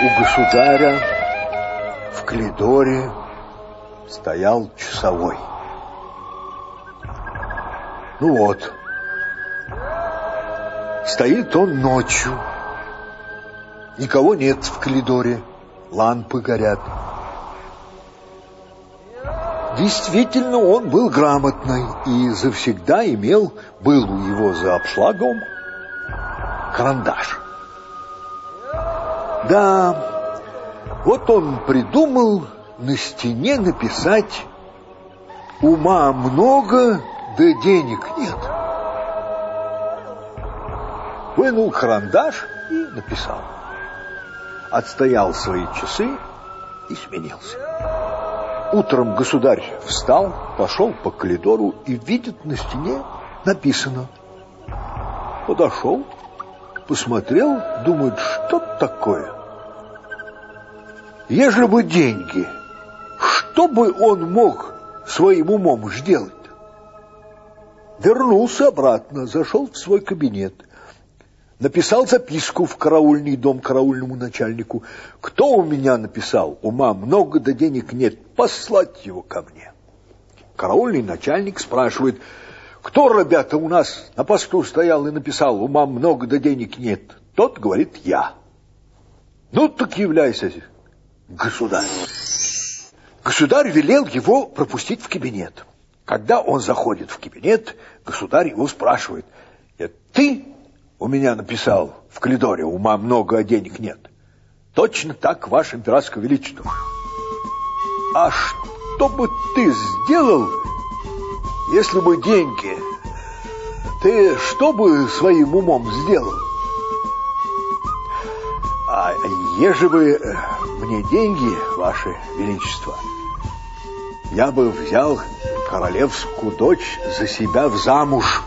У государя в коридоре стоял часовой. Ну вот, стоит он ночью, никого нет в коридоре, лампы горят. Действительно, он был грамотный и завсегда имел, был у его за обшлагом, карандаш. Да, вот он придумал на стене написать «Ума много, да денег нет». Вынул карандаш и написал. Отстоял свои часы и сменился. Утром государь встал, пошел по коридору и видит на стене написано. Подошел, посмотрел, думает, что такое. Ежели бы деньги, что бы он мог своим умом сделать? Вернулся обратно, зашел в свой кабинет, написал записку в караульный дом караульному начальнику. Кто у меня написал? Ума много, да денег нет. Послать его ко мне. Караульный начальник спрашивает, кто, ребята, у нас на посту стоял и написал, ума много, да денег нет? Тот говорит, я. Ну, так являйся, государь. Государь велел его пропустить в кабинет. Когда он заходит в кабинет, государь его спрашивает, ты у меня написал в коридоре, ума много, а денег нет? Точно так, ваше императорское величество. А что бы ты сделал, если бы деньги, ты что бы своим умом сделал? А ежели бы э, мне деньги, ваше величество, я бы взял королевскую дочь за себя в замуж.